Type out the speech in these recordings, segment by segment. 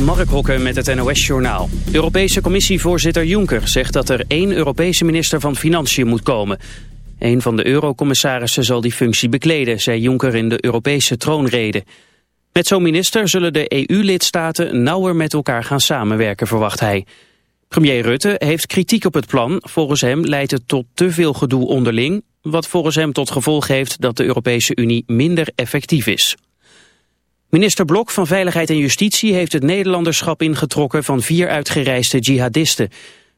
Mark Hokken met het NOS-journaal. Europese commissievoorzitter Juncker zegt dat er één Europese minister van Financiën moet komen. Een van de eurocommissarissen zal die functie bekleden, zei Juncker in de Europese troonrede. Met zo'n minister zullen de EU-lidstaten nauwer met elkaar gaan samenwerken, verwacht hij. Premier Rutte heeft kritiek op het plan. Volgens hem leidt het tot te veel gedoe onderling, wat volgens hem tot gevolg heeft dat de Europese Unie minder effectief is. Minister Blok van Veiligheid en Justitie heeft het Nederlanderschap ingetrokken van vier uitgereisde jihadisten.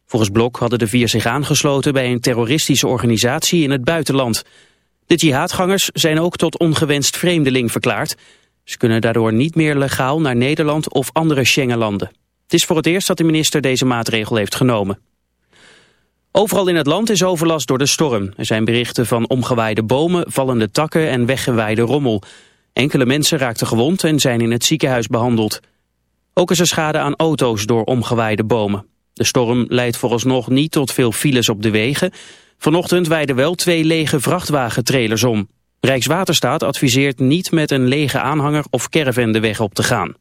Volgens Blok hadden de vier zich aangesloten bij een terroristische organisatie in het buitenland. De jihadgangers zijn ook tot ongewenst vreemdeling verklaard. Ze kunnen daardoor niet meer legaal naar Nederland of andere Schengenlanden. Het is voor het eerst dat de minister deze maatregel heeft genomen. Overal in het land is overlast door de storm. Er zijn berichten van omgewaaide bomen, vallende takken en weggewaaide rommel. Enkele mensen raakten gewond en zijn in het ziekenhuis behandeld. Ook is er schade aan auto's door omgewaaide bomen. De storm leidt vooralsnog niet tot veel files op de wegen. Vanochtend wijden wel twee lege vrachtwagentrailers om. Rijkswaterstaat adviseert niet met een lege aanhanger of caravan de weg op te gaan.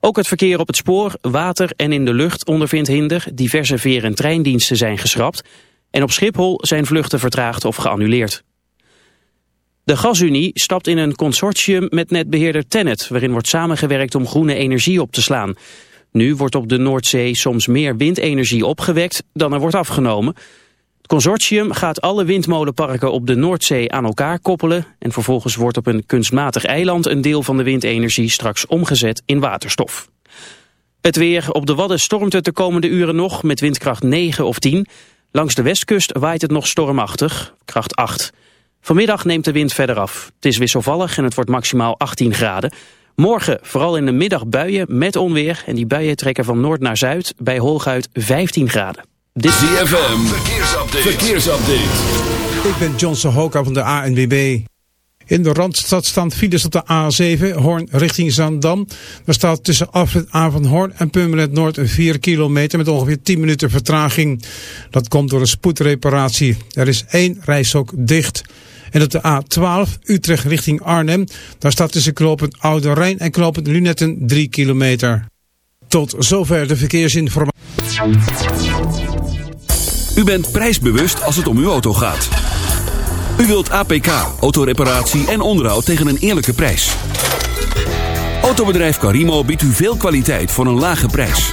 Ook het verkeer op het spoor, water en in de lucht ondervindt hinder. Diverse veer- en treindiensten zijn geschrapt. En op Schiphol zijn vluchten vertraagd of geannuleerd. De Gasunie stapt in een consortium met netbeheerder Tennet... waarin wordt samengewerkt om groene energie op te slaan. Nu wordt op de Noordzee soms meer windenergie opgewekt dan er wordt afgenomen. Het consortium gaat alle windmolenparken op de Noordzee aan elkaar koppelen... en vervolgens wordt op een kunstmatig eiland een deel van de windenergie straks omgezet in waterstof. Het weer op de Wadden stormt het de komende uren nog met windkracht 9 of 10. Langs de westkust waait het nog stormachtig, kracht 8. Vanmiddag neemt de wind verder af. Het is wisselvallig en het wordt maximaal 18 graden. Morgen vooral in de middag buien met onweer. En die buien trekken van noord naar zuid bij hooguit 15 graden. Dit ZFM, verkeersupdate. verkeersupdate. Ik ben Johnson Hoka van de ANWB. In de Randstad staan files op de A7, Hoorn richting Zandam. Er staat tussen afrit A van Hoorn en Purmerend Noord een 4 kilometer met ongeveer 10 minuten vertraging. Dat komt door een spoedreparatie. Er is één reishok dicht. En op de A12 Utrecht richting Arnhem, daar staat tussen knooppunt Oude Rijn en knooppunt Lunetten 3 kilometer. Tot zover de verkeersinformatie. U bent prijsbewust als het om uw auto gaat. U wilt APK, autoreparatie en onderhoud tegen een eerlijke prijs. Autobedrijf Carimo biedt u veel kwaliteit voor een lage prijs.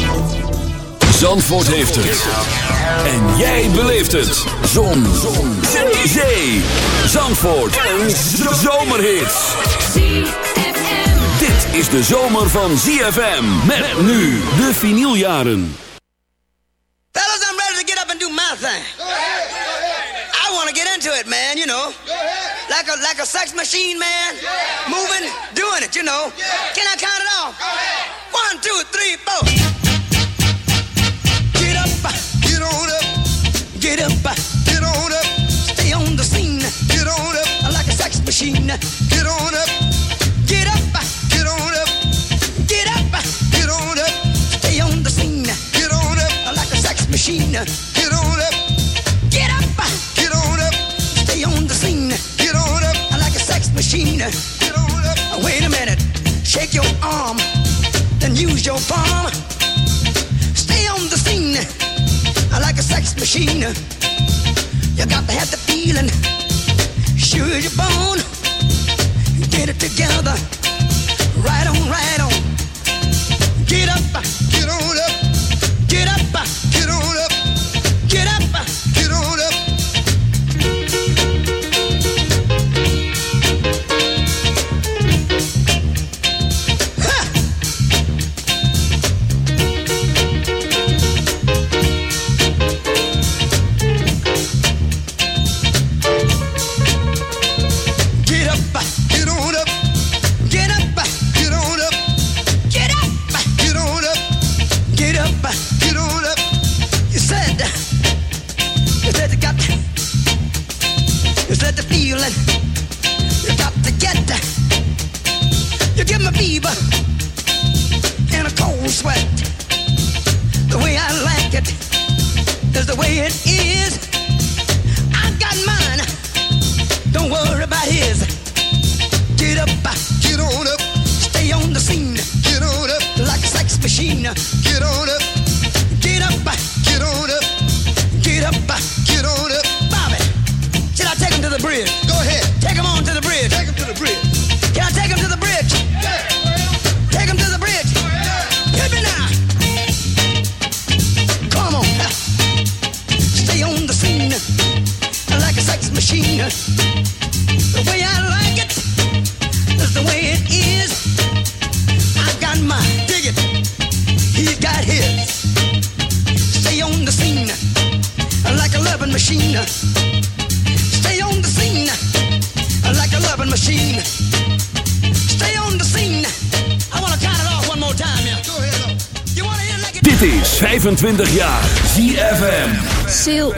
Zandvoort heeft het. En jij beleeft het. Zon. Zon. Zee. Zandvoort. Een zomerhit. Dit is de zomer van ZFM. Met nu de vinyljaren. Fellas, I'm ready to get up and do my thing. I want to get into it, man, you know. Like a like a sex machine, man. Moving, doing it, you know. Can I count it off? One, two, three, four. machine. Get on up, get up, get on up, get up, get on up. Stay on the scene. Get on up like a sex machine. Get on up, get up, get on up. Stay on the scene. Get on up like a sex machine. Get on up. Wait a minute. Shake your arm, then use your palm. Stay on the scene like a sex machine. You got to have the feeling sure you're born. Get it together. Right on, right on. Get up, get on up.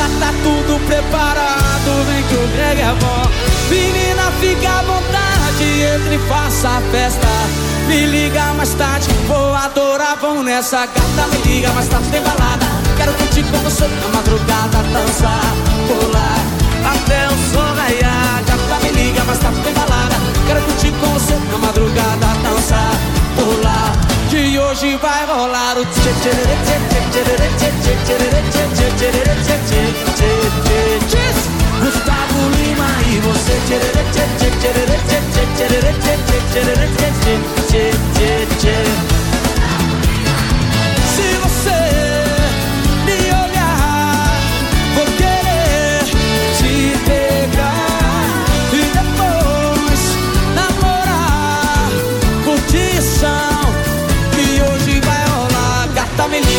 Já tá tudo preparado, vem que o Greg é bom. Menina, fica à vontade, entre e faça a festa. Me liga mais tarde, vou adorar, vamos nessa gata. Me liga mais tarde, tem balada. Quero curtir com você na madrugada, dançar, pular. Até o sol raiar, gata, me liga mais tarde, tem balada. Quero curtir com você na madrugada, dançar, pular. Que hoje vai rolar o tchê Gustavo Lima e você tchê tchê tchê tchê tchê tchê tchê tchê tchê tchê tchê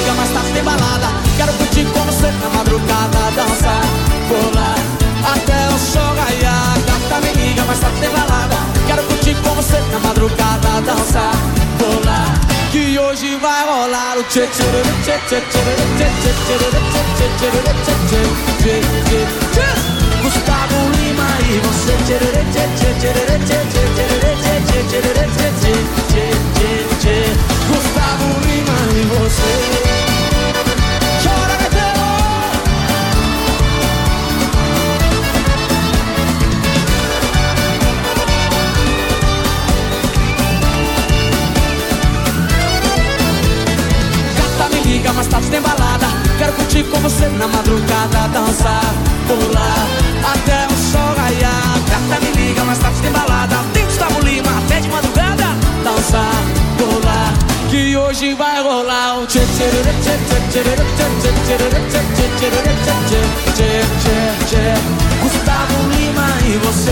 Liga, mas tarde tem balada. Quero curtir com você na madrugada, dançar, pular até o sol raiar. Gata me liga, mas tarde tem balada. Quero curtir com você na madrugada, dançar, pular. Que hoje vai rolar o tchê tchê tchê tchê tchê tchê tchê tchê tchê tchê tchê Gustavo Lima e você tchê tchê tchê tchê tchê tchê tchê tchê tchê tchê tchê tchê tchê Gustavo Lima você Chora! Gata me liga, mais tarde tem balada Quero curtir com você na madrugada Dançar, pular, até o Gustavo Lima e você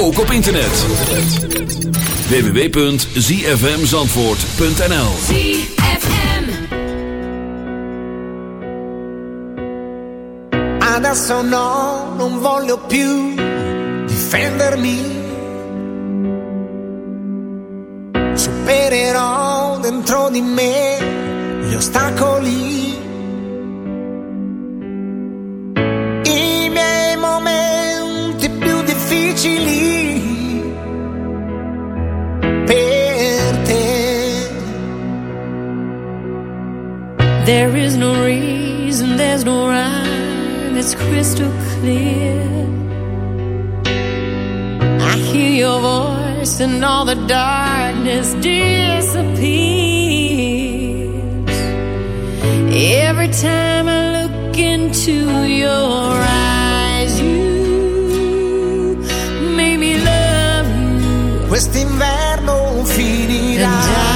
ook op internet. www.zfmzandvoort.nl ah, Adesso no, non voglio più difendermi Supererò dentro di me gli ostacoli There is no reason, there's no rhyme, it's crystal clear. I hear your voice and all the darkness disappears. Every time I look into your eyes, you make me love you. Quest'inverno finirà.